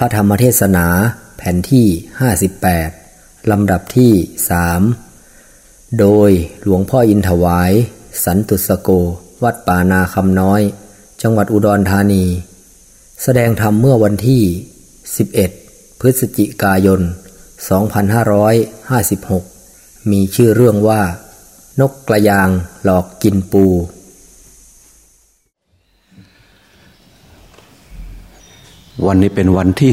ระธรรมเทศนาแผ่นที่ 58 ลำดับที่สโดยหลวงพ่ออินถวาย สันตุสโก วัดป่านาคำน้อย จังหวัดอุดรธานี แสดงธรรมเมื่อวันที่ 11 พฤศจิกายน 2556 มีชื่อเรื่องว่า นกกระยางหลอกกินปู วันนี้เป็นวันที่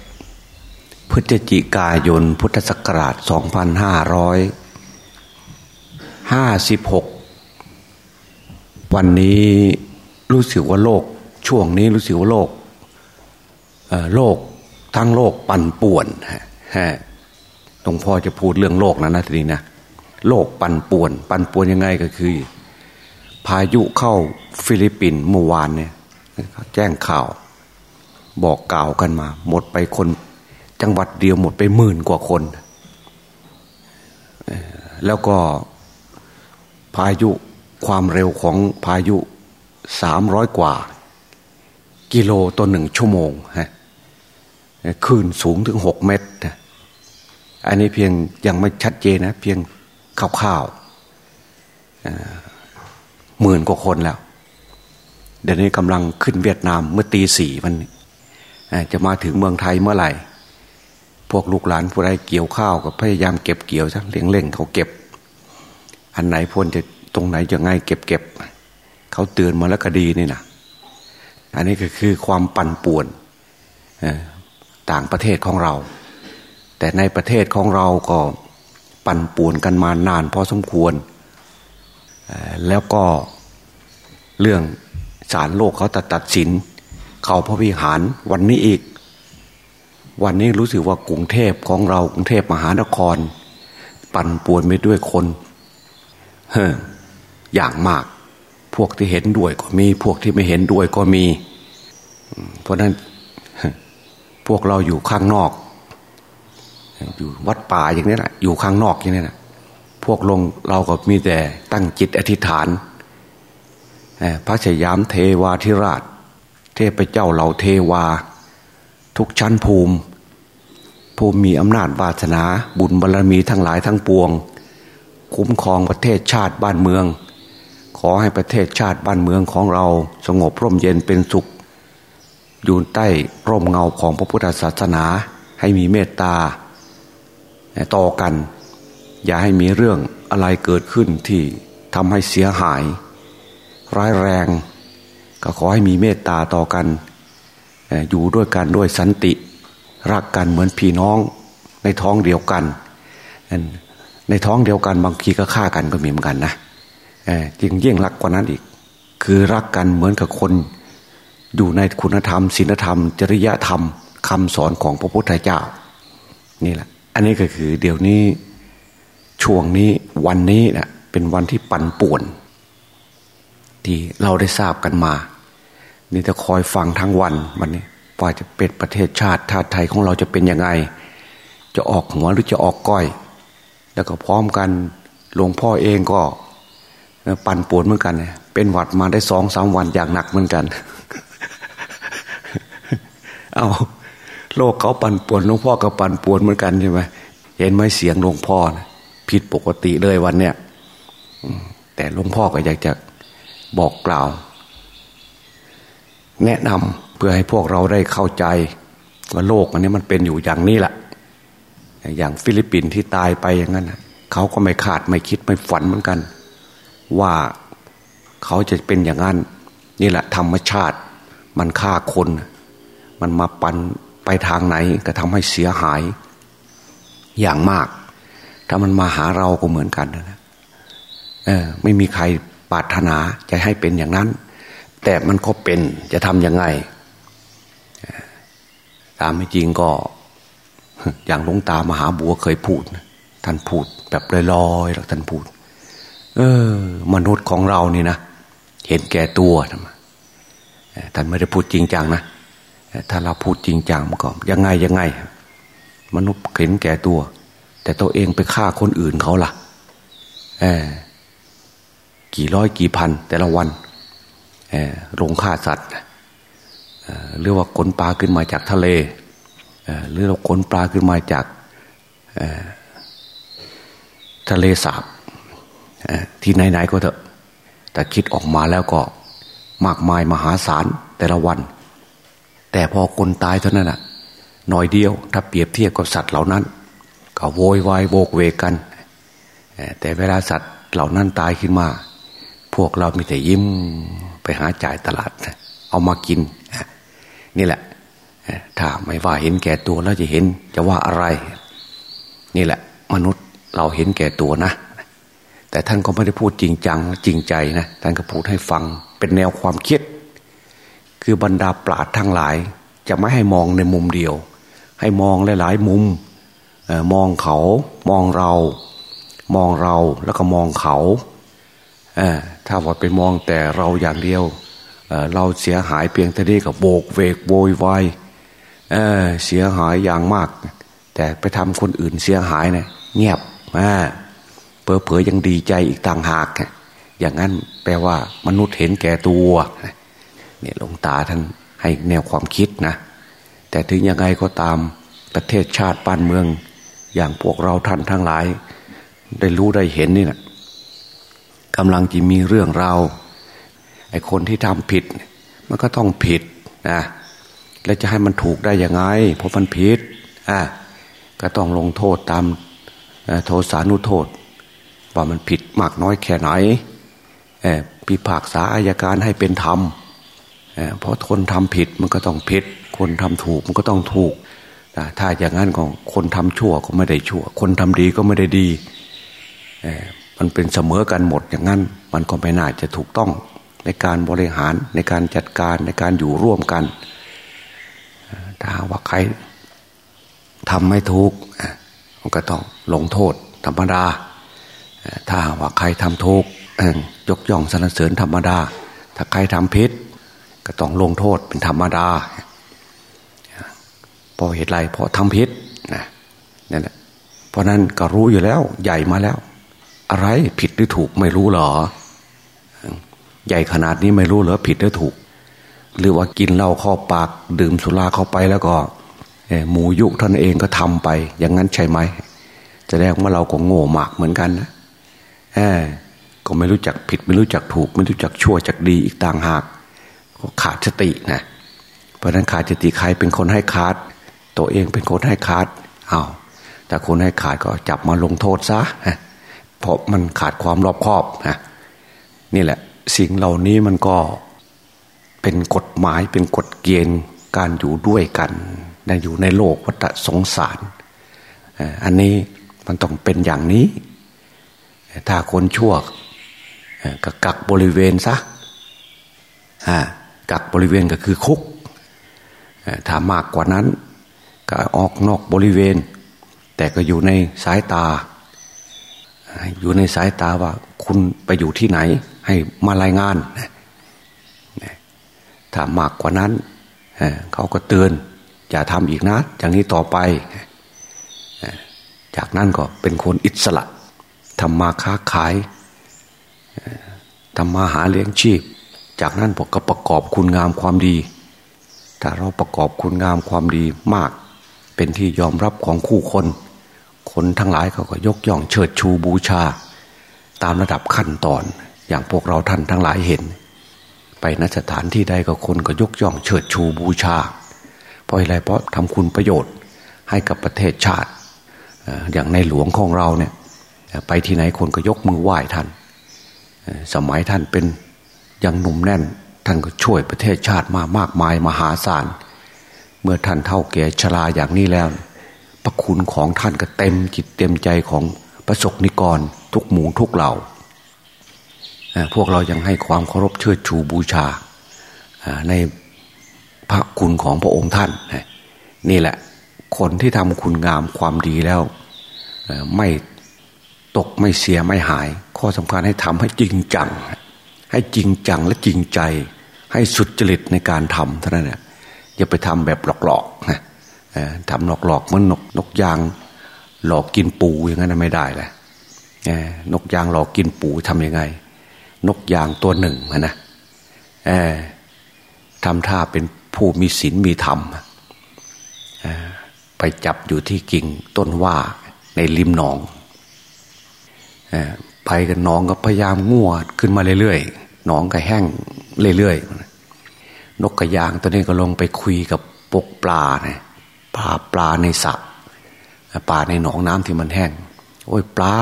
11 พฤศจิกายน พุทธศักราช 2556 วันนี้รู้สึกว่าโลก ช่วงนี้รู้สึกว่าโลกโลกทั้งโลกปั่นป่วนฮะหลวงพ่อจะพูดเรื่องโลกนะนะทีนี้นะ โลกปั่นป่วน ปั่นป่วนยังไงก็คือ พายุเข้าฟิลิปปินส์เมื่อวานเนี่ยแจ้งข่าว บอกกล่าวกันมา หมดไปคน จังหวัดเดียวหมดไปหมื่นกว่าคน แล้วก็พายุความเร็วของพายุสามร้อยกว่า กิโลต่อหนึ่งชั่วโมงฮะคลื่นสูงถึงหกเมตรอันนี้เพียงยังไม่ชัดเจนนะ เพียงคร่าวๆหมื่นกว่าคนแล้ว เดี๋ยวนี้กำลังขึ้นเวียดนามเมื่อตีสี่วันนี้ จะมาถึงเมืองไทยเมื่อไหร่ พวกลูกหลานผู้ใดเกี่ยวข้าวก็พยายามเก็บเกี่ยวซะเลี้ยงเล่งเขาเก็บ อันไหนพ้นจะตรงไหนจะง่ายเก็บเก็บเขาเตือนมาแล้วก็ดีนี่นะอันนี้ก็คือความปั่นป่วนต่างประเทศของเรา แต่ในประเทศของเราก็ปั่นป่วนกันมานานพอสมควร แล้วก็เรื่องศาลโลกเขาตัดตัดสิน เขาพระวิหารวันนี้อีก วันนี้รู้สึกว่ากรุงเทพของเรากรุงเทพมหานคร ปั่นป่วนไปด้วยคนเฮ้อย่างมาก พวกที่เห็นด้วยก็มี พวกที่ไม่เห็นด้วยก็มี เพราะนั้นพวกเราอยู่ข้างนอก อยู่วัดป่าอย่างนี้แหละอยู่ข้างนอกอย่างนี้แหละพวกลงเราก็มีแต่ตั้งจิตอธิษฐานพระชยามเทวาธิราช เทพเจ้าเหล่าเทวา ทุกชั้นภูมิ ภูมิมีอำนาจวาสนาบุญบารรมีทั้งหลายทั้งปวง คุ้มครองประเทศชาติบ้านเมือง ขอให้ประเทศชาติบ้านเมืองของเราสงบร่มเย็นเป็นสุข อยู่ใต้ร่มเงาของพระพุทธศาสนาให้มีเมตตาต่อกัน อย่าให้มีเรื่องอะไรเกิดขึ้นที่ทำให้เสียหาย ร้ายแรง ก็ขอให้มีเมตตาต่อกัน อยู่ด้วยกันด้วยสันติ รักกันเหมือนพี่น้องในท้องเดียวกัน ในท้องเดียวกันบางทีก็ฆ่ากันก็มีเหมือนกันนะจริงยิ่งรักกว่านั้นอีก คือรักกันเหมือนกับคน อยู่ในคุณธรรมศีลธรรม จริยธรรมคำสอนของพระพุทธเจ้า นี่แหละ อันนี้ก็คือเดี๋ยวนี้ช่วงนี้วันนี้นะเป็นวันที่ปั่นป่วน ที่เราได้ทราบกันมา นี่จะคอยฟังทั้งวันวันนี้ว่าจะเป็นประเทศชาติชาติไทยของเราจะเป็นยังไง จะออกหัวหรือจะออกก้อย แล้วก็พร้อมกันหลวงพ่อเองก็ ปั่นปวดเหมือนกัน เป็นหวัดมาได้สองสามวันอย่างหนักเหมือนกัน เอาโลกเขาปั่นปวดหลวงพ่อก็ปั่นปวดเหมือนกันใช่ไหมเห็นไหมเสียงหลวงพ่อนะผิดปกติเลยวันเนี้ยแต่หลวงพ่อก็อยากจะ บอกกล่าว แนะนำเพื่อให้พวกเราได้เข้าใจ ว่าโลกอันนี้มันเป็นอยู่อย่างนี้แหละอย่างฟิลิปปินส์ที่ตายไปอย่างนั้นเขาก็ไม่ขาดไม่คิดไม่ฝันเหมือนกัน ว่าเขาจะเป็นอย่างนั้น นี่แหละ ธรรมชาติมันฆ่าคน มันมาปันไปทางไหนก็ทำให้เสียหาย อย่างมาก ถ้ามันมาหาเราก็เหมือนกันนะเออไม่มีใคร ปรารถนาจะให้เป็นอย่างนั้น แต่มันก็เป็นจะทำยังไง ตามไม่จริงก็ อย่างหลวงตามหาบัวเคยพูด ท่านพูดแบบลอยๆแล้วท่านพูด เออ มนุษย์ของเรานี่นะเห็นแก่ตัวทำไมท่านไม่ได้พูดจริงจังนะถ้าเราพูดจริงจังมันก็ยังไงยังไง มนุษย์เห็นแก่ตัว แต่ตัวเองไปฆ่าคนอื่นเขาล่ะ เออ กี่ร้อยกี่พัน แต่ละวันลงฆ่าสัตว์หรือว่าขนปลาขึ้นมาจากทะเลหรือเราขนปลาขึ้นมาจากทะเลสาบที่ไหนๆก็เถอะ แต่คิดออกมาแล้วก็มากมายมหาศาลแต่ละวัน แต่พอคนตายเท่านั้นน่ะหน่อยเดียว ถ้าเปรียบเทียบกับสัตว์เหล่านั้น ก็โวยวายโบกเวกัน แต่เวลาสัตว์เหล่านั้นตายขึ้นมา วกเรามีแต่ยิ้มไปหาจ่ายตลาด เอามากิน นี่แหละ ถ้าไม่ว่าเห็นแก่ตัวแล้วจะเห็นจะว่าอะไร นี่แหละ มนุษย์เราเห็นแก่ตัวนะ แต่ท่านก็ไม่ได้พูดจริงจังจริงใจนะ ท่านก็พูดให้ฟังเป็นแนวความคิด คือบรรดาปราดทั้งหลาย จะไม่ให้มองในมุมเดียว ให้มองหลาย ๆ มุมมองเขา มองเรา มองเราแล้วก็มองเขา ถ้าว่าไปมองแต่เราอย่างเดียวเเราเสียหายเพียงแต่นี้ก็โบกเวกโวยวายเเสียหายอย่างมาก แต่ไปทำคนอื่นเสียหายเนะี่ยเงียบเผลอเผยยังดีใจอีกต่างหากอย่างนั้นแปลว่ามนุษย์เห็นแก่ตัวเนี่ยหลวงตาท่านให้แนวความคิดนะ แต่ถึงยังไงก็ตามประเทศชาติบ้านเมือง อย่างพวกเราท่านทั้งหลาย ได้รู้ได้เห็นนี่นะ กำลังจะมีเรื่องราวไอ้คนที่ทำผิด มันก็ต้องผิดนะแล้วจะให้มันถูกได้ยังไง เพราะมันผิดอะก็ต้องลงโทษตามโทษสานุโทษ ว่ามันผิดมากน้อยแค่ไหนพิพากษาอายการให้เป็นธรรมเพราะคนทำผิดมันก็ต้องผิด คนทำถูกมันก็ต้องถูกถ้าอย่างนั้นของคนทำชั่วก็ไม่ได้ชั่ว คนทำดีก็ไม่ได้ดี มันเป็นเสมอกันหมดอย่างนั้น มันก็ไม่น่าจะถูกต้องในการบริหารในการจัดการในการอยู่ร่วมกันถ้าว่าใครทำไม่ถูกมันก็ต้องลงโทษธรรมดา ถ้าว่าใครทำถูกยกย่องสรรเสริญธรรมดา ถ้าใครทำผิด ก็ต้องลงโทษเป็นธรรมดาเพราะเหตุไรเพราะทำผิดนะนั่นแหละเพราะนั้นก็รู้อยู่แล้วใหญ่มาแล้ว อะไรผิดหรือถูกไม่รู้หรอ ใหญ่ขนาดนี้ไม่รู้เหรอผิดหรือถูก หรือว่ากินเหล้าเข้าปากดื่มสุราเข้าไปแล้วก็หมูยุท่านเองก็ทำไป อย่างนั้นใช่ไหมจะแสดงว่าเราก็โง่มากเหมือนกันนะก็ไม่รู้จักผิด ไม่รู้จักถูก ไม่รู้จักชั่วจักดีอีกต่างหากขาดสตินะเพราะนั้นขาดสติใครเป็นคนให้ขาด ตัวเองเป็นคนให้ขาดอา้าวแต่คนให้ขาดก็จับมาลงโทษซะ เพราะมันขาดความรอบคอบนะนี่แหละ สิ่งเหล่านี้มันก็เป็นกฎหมายเป็นกฎเกณฑ์การอยู่ด้วยกันนะอยู่ในโลกวัฏสงสารอันนี้มันต้องเป็นอย่างนี้ ถ้าคนชั่วก็กักบริเวณซะกักบริเวณก็คือคุกถ้ามากกว่านั้น ก็ออกนอกบริเวณ แต่ก็อยู่ในสายตา อยู่ในสายตาว่าคุณไปอยู่ที่ไหน ให้มารายงานถ้ามากกว่านั้นเขาก็เตือนอย่าทำอีกนะอย่างนี้ต่อไป จากนั้นก็เป็นคนอิสระทำมาค้าขายทำมาหาเลี้ยงชีพ จากนั้นพวกก็ประกอบคุณงามความดี ถ้าเราประกอบคุณงามความดีมาก เป็นที่ยอมรับของคู่คน คนทั้งหลายเขาก็ยกย่องเชิดชูบูชา ตามระดับขั้นตอน อย่างพวกเราท่านทั้งหลายเห็น ไปนสถานที่ใดก็คนก็ยกย่องเชิดชูบูชา เพราะอะไรเพราะทำคุณประโยชน์ให้กับประเทศชาติ อย่างในหลวงของเราเนี่ยไปที่ไหนคนก็ยกมือไหว้ท่าน สมัยท่านเป็นยังหนุ่มแน่น ท่านก็ช่วยประเทศชาติมามากมายมหาศาล เมื่อท่านเท่าแก่ชราอย่างนี้แล้ว ระคุณของท่านก็เต็มจิตเต็มใจของประสบนิกรทุกหมู่ทุกเหล่าพวกเรายังให้ความเคารพเชิดชูบูชาในพระคุณของพระองค์ท่าน นี่แหละ คนที่ทำคุณงามความดีแล้วไม่ตกไม่เสียไม่หาย ข้อสำคัญให้ทำให้จริงจัง ให้จริงจังและจริงใจ ให้สุดจริตในการทำเท่านั้นเนี่ยอย่าไปทำแบบหลอกๆนะ ทำหลอกๆเหมือนนกนกยางหลอกกินปูอย่างนั้นไม่ได้แหละนกยางหลอกกินปูทำยังไง นกยางตัวหนึ่งนะทำท่าเป็นผู้มีศีลมีธรรมไปจับอยู่ที่กิ่งต้นว่าในริมหนองไปกันน้องก็พยายามง่วขึ้นมาเรื่อยๆหนองก็แห้งเรื่อยๆนกกระยางตัวนี้ก็ลงไปคุยกับปกปลาเนี่ย ปลาปลาในสระปลาในหนองน้ำที่มันแห้ง โอ้ยปลา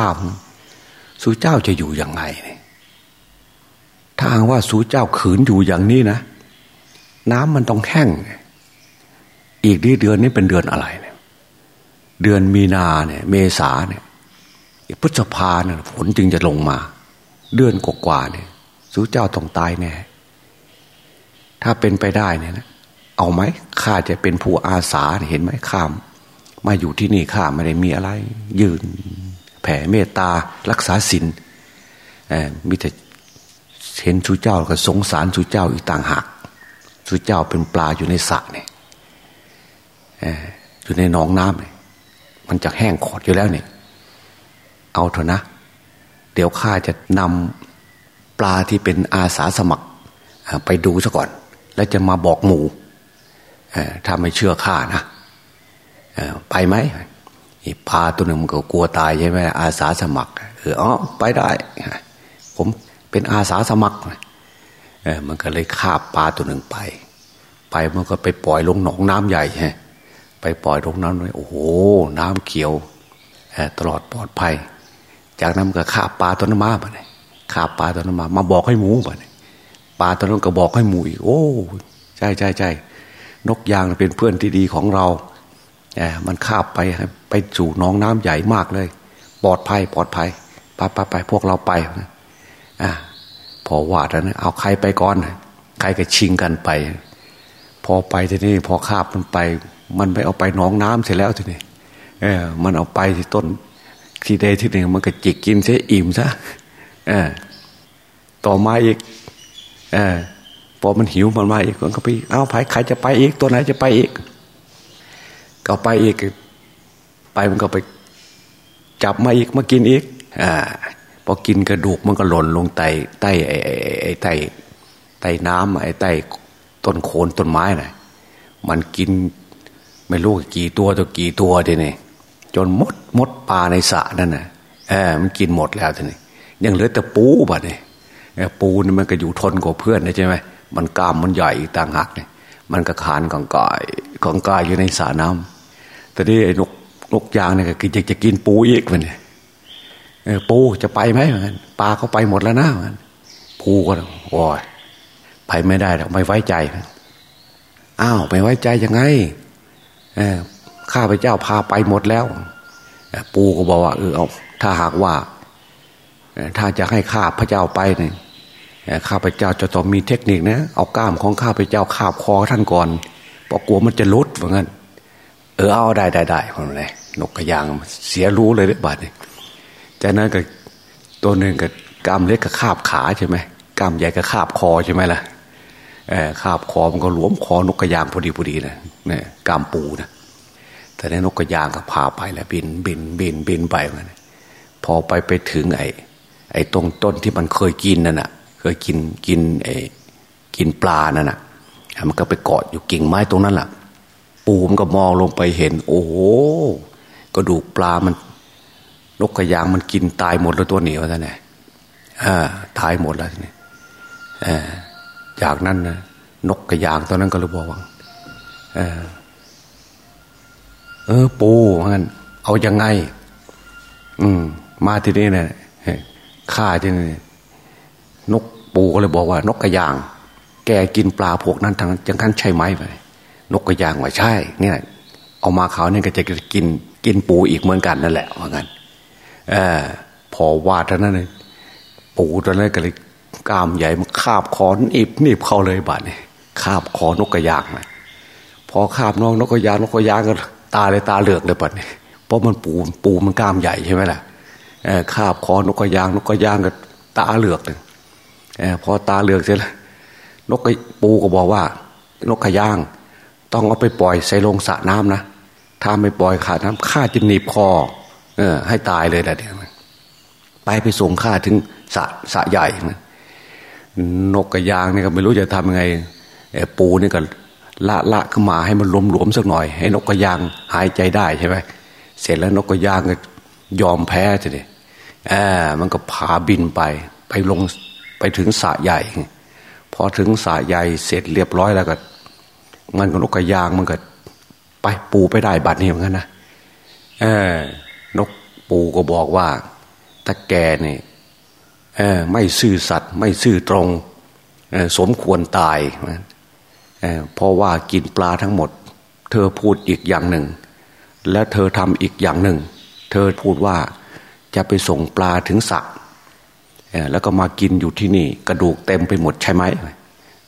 สู้เจ้าจะอยู่ยังไงเนี่ยถ้าว่าสู้เจ้าขืนอยู่อย่างนี้นะ น้ำมันต้องแห้ง อีกนี่เดือนนี้เป็นเดือนอะไรเนี่ยเดือนมีนาเนี่ย เมษาเนี่ยพฤษภาเนี่ยฝนจึงจะลงมา เดือนกว่าเนี่ยสู้เจ้าต้องตายแน่ถ้าเป็นไปได้เนี่ยนะ เอาไหมข้าจะเป็นผู้อาสาเห็นไหมข้ามมาอยู่ที่นี่ข้าไม่ได้มีอะไร ยืน แผ่เมตตารักษาศีลมิแต่เห็นสุเจ้าก็สงสารสุเจ้าอีกต่างหากสุเจ้าเป็นปลาอยู่ในสระเนี่ยอยู่ในหนองน้ำเนี่ยมันจะแห้งขอดอยู่แล้วเนี่ยเอาเถอะนะ เดี๋ยวข้าจะนำปลาที่เป็นอาสาสมัคร ไปดูซะก่อน แล้วจะมาบอกหมู่ ถ้าไม่เชื่อข้านะไปไหมปลาตัวหนึ่งมันก็กลัวตายใช่ไหมอาสาสมัครเอออ๋อไปได้ ผมเป็นอาสาสมัครเออมันก็เลยคาบปลาตัวหนึ่งไป ไปมันก็ไปปล่อยลงหนองน้ำใหญ่ฮะไปปล่อยลงน้ำเลยโอ้โห น้ำเขียวตลอดปลอดภัย จากนั้นก็คาบปลาตัวนั้นมาไปเลยคาบปลาตัวนั้นมา มาบอกให้หมูไปเลยปลาตัวนั้นก็บอกให้หมูอีกโอ้ใช่ใช่ใช่ นกยางเป็นเพื่อนที่ดีของเราแอมันคาบไปไปสู่น้องน้ำใหญ่มากเลย ปลอดภัยปลอดภัยไปไปไปพวกเราไปอ่าพอวาดแล้วนะเอาใครไปก่อน ใครก็ชิงกันไป พอไปทีนี้พอคาบมันไป มันไปเอาไปน้องน้ำเสร็จแล้วทีนี้เออ มันเอาไปที่ต้น ที่ใดที่หนึ่งมันก็จิกกินเสียอิ่มซะเออต่อมาอีก เออ อมันหิวมันมาอีกมันก็ไปเอาไปใครจะไปอีกตัวไหนจะไปอีก ก็ไปอีก ไปมันก็ไปจับมาอีกมากินอีก อ่าพอกินกระดูกมันก็หล่นลงใต้ใต้ไอ้ไอ้ใต้ใต้น้ำไอ้ใต้ต้นโคนต้นไม้น่ะมันกินไม่รู้กี่ตัวตัวกี่ตัวทีนี่จนมดมดปลาในสระนั่นน่ะเออมันกินหมดแล้วทีนี่ยังเหลือแต่ปูบัดเนี่ยปูนี่มันก็อยู่ทนกว่าเพื่อนนะใช่ไหม มันกล้ามมันใหญ่ต่างหากเนี่ยมันก็ขานกองกายกองกายอยู่ในสระน้ำแต่นี่ไอ้นกนกยางเนี่ยก็จะจะกินปูอีกมันเนี่ยปูจะไปไหมมันปลาเขาไปหมดแล้วนะมือนปูก็โอ้ยไปไม่ได้หรอกไม่ไว้ใจอ้าวไม่ไว้ใจยังไงข้าพเจ้าพาไปหมดแล้วปูก็บอกว่าเออเอาถ้าหากว่า ถ้าจะให้ข้าพระเจ้าไปเนี่ย ข้าพเจ้าจะต้องมีเทคนิคนะ เอากล้ามของข้าพเจ้าคาบคอท่านก่อนเพราะกลัวมันจะลุดเหมือนกันเออเอาได้ได้ได้คนเลยนกกระยางเสียรู้เลยเด้บาดเนี่ยจากนั้นก็ตัวหนึ่งกับกล้ามเล็กกับคาบขาใช่ไหมกล้ามใหญ่กับคาบคอใช่ไหมล่ะเออคาบคอมันก็หลวมคอนกกระยางพอดีพอดีนะเนี่ยกล้ามปูนะแต่ในนกกระยางก็พาไปแล้วบินบินบินบินไปมันพอไปไปถึงไอ้ไอ้ตรงต้นที่มันเคยกินนั่นน่ะ ยกินกินไอ้กินปลานั่นน่ะ มันก็ไปเกาะอยู่กิ่งไม้ตรงนั้นแหละปูมันก็มองลงไปเห็น โอ้โหกระดูกปลามัน นกกระยางมันกินตายหมดแล้วตัวเหนียวท่านไงอ่าตายหมดแล้วนี่อ่าจากนั้นนะนกกระยางตอนนั้นก็เลยบอกว่าเออเออ ปูงั้นเอายังไง อืม มาที่นี่เนี่ยข้าที่นี่นก ปูก็เลยบอกว่านกกระยาง แกกินปลาพวกนั้นทางจังกันใช่ไหมไปนกกระยางว่าใช่ เนี่ย เอามาเขาเนี่ยก็จะกินกินปูอีกเหมือนกันนั่นแหละว่างั้นเออพอวาดเท่านั้นเลยปูตอนนั้นก็เลยกล้ามใหญ่มันคาบคอนอีบนีบเข้าเลยบาดเนี่ยคาบคอนกกระยางนะพอคาบน้องนกกระยางนกกระยางก็ตาเลยตาเหลือกเลยบาดเนี่ยเพราะมันปูปูมันกล้ามใหญ่ใช่ไหมล่ะเออคาบคอนกกระยางนกกระยางก็ตาเหลือกเลย อพอตาเหลือกเสร็จแล้วนกปูก็บอกว่า นกขย่าง ต้องเอาไปปล่อยใส่ลงสระน้ำนะถ้าไม่ปล่อยขาดน้ำข้าจะหนีบคอ เออ ให้ตายเลยแหละเดี๋ยวไปไปส่งข้าถึงสระสระใหญ่นะนกกระยางนี่ก็ไม่รู้จะทำยังไงปูนี่ก็ละละขึ้นมาให้มันหลวมๆสักหน่อย ให้นกกระยางหายใจได้ใช่ไหมเสร็จแล้วนกกระยางก็ยอมแพ้ทีนี้อ่ามันก็พาบินไป ไปลง ถึงสะใหญ่ พอถึงสะใหญ่เสร็จเรียบร้อยแล้วก็ มันก็นกกระยางมันก็ไปปูไปได้บัดนี้เหมือนกันนะเออนกปูก็บอกว่าถ้าแกเนี่ยเออไม่ซื่อสัตย์ไม่ซื่อตรงสมควรตายเพราะว่ากินปลาทั้งหมด เธอพูดอีกอย่างหนึ่ง และเธอทำอีกอย่างหนึ่ง เธอพูดว่าจะไปส่งปลาถึงสระ แล้วก็มากินอยู่ที่นี่ กระดูกเต็มไปหมดใช่ไหม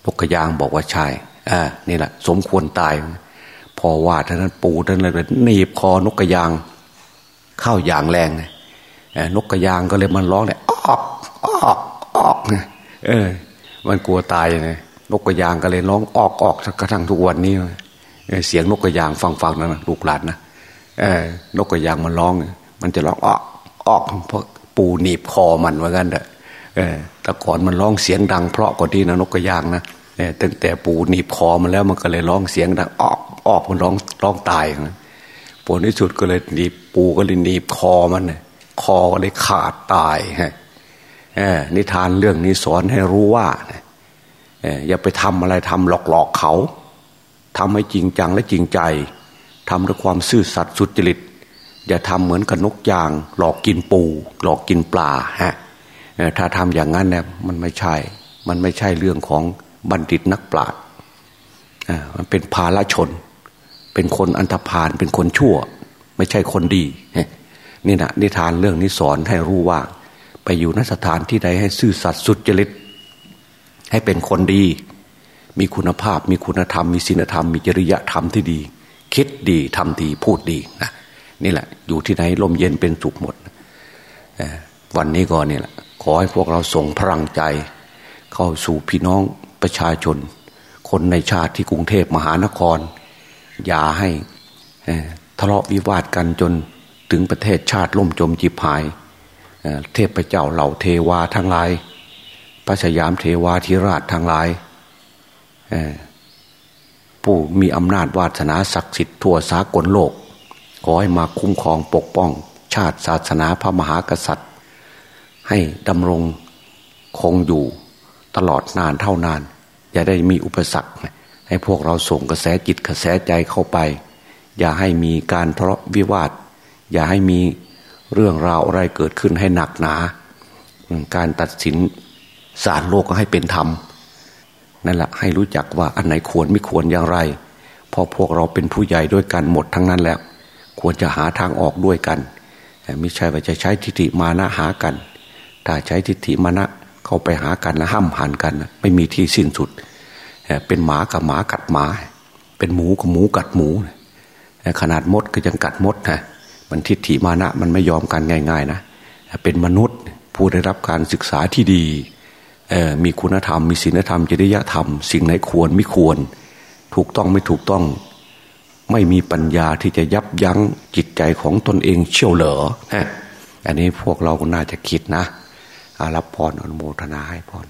นกกระยางบอกว่าใช่อ่านี่แหละ สมควรตาย พอว่าท่านั้นปูท่านเลยหนีบคอนกกระยาง เข้าอย่างแรงนกกระยางก็เลยมันร้องเลยออกออกออกเออ มันกลัวตายไงนกกระยางก็เลยร้องออกออกกระทั่งทุกวันนี้เสียงนกกระยางฟังฟังนะลูกหลานนะเออนกกระยางมันร้อง มันจะร้องออกออกเพราะปูหนีบคอมันว่างั้นเด้อเออ แต่ก่อนมันร้องเสียงดัง เพราะกว่าที่นะนกกระยางนะตั้งแต่ปูหนีบคอมันแล้วมันก็เลยร้องเสียงดังออกออกมันร้องร้องตายนะผลที่สุดก็เลยหนีบปูก็เลยหนีบคอมันเนี่ยคอก็เลยขาดตายฮะนิทานเรื่องนี้สอนให้รู้ว่าอย่าไปทำอะไรทำหลอกหลอกเขาทำให้จริงจังและจริงใจทำด้วยความซื่อสัตย์สุจริต อย่าทำเหมือนกับนกยาง หลอกกินปู หลอกกินปลาฮะ ถ้าทำอย่างนั้นเนี่ยมันไม่ใช่ มันไม่ใช่เรื่องของบัณฑิตนักปราชญ์มันเป็นภาลชน เป็นคนอันธพาลเป็นคนชั่ว ไม่ใช่คนดีนี่นะนิทานเรื่องนี้สอนให้รู้ว่า ไปอยู่นสถานที่ใดให้ซื่อสัตย์สุจริต ให้เป็นคนดี มีคุณภาพ มีคุณธรรม มีศีลธรรม มีจริยธรรมที่ดี คิดดีทำดีพูดดีนะนี่แหละ อยู่ที่ไหนลมเย็นเป็นสุขหมด วันนี้ก็นี่แหละขอให้พวกเราส่งพลังใจ เข้าสู่พี่น้องประชาชน คนในชาติที่กรุงเทพมหานคร อย่าให้ทะเลาะวิวาทกันจนถึงประเทศชาติล่มจมจีพาย เทพเจ้าเหล่าเทวาทั้งหลาย พระสยามเทวาธิราชทั้งหลายผู้มีอำนาจวาสนาศักดิ์สิทธิ์ทั่วสากลโลก ขอให้มาคุ้มครองปกป้อง ชาติศาสนาพระมหากษัตริย์ ให้ดำรงคงอยู่ตลอดนานเท่านาน อย่าได้มีอุปสรรค ให้พวกเราส่งกระแสจิตกระแสใจเข้าไป อย่าให้มีการทะเลาะวิวาท อย่าให้มีเรื่องราวอะไรเกิดขึ้นให้หนักหนา การตัดสินสารโลกก็ให้เป็นธรรมนั่นแหละให้รู้จักว่าอันไหนควรไม่ควรอย่างไรพอพวกเราเป็นผู้ใหญ่ด้วยกันหมดทั้งนั้นแล้ว ควรจะหาทางออกด้วยกันไม่ใช่ว่าจะใช้ทิฏฐิมานะหากัน ถ้าใช้ทิฏฐิมานะเข้าไปหากันแล้วห้ามหันกันไม่มีที่สิ้นสุด เป็นหมากับหมากัดหมา เป็นหมูกับหมูกัดหมู ขนาดมดก็ยังกัดมดนะมันทิฏฐิมานะมันไม่ยอมกันง่าย ๆ นะเป็นมนุษย์ ผู้ได้รับการศึกษาที่ดีมีคุณธรรม มีศีลธรรมจริยธรรม สิ่งไหนควรไม่ควร ถูกต้องไม่ถูกต้อง ไม่มีปัญญาที่จะยับยั้งจิตใจของตนเองเชี่ยวเหลออันนี้พวกเราก็น่าจะคิดนะ อารับพรอนุโมทนาให้พร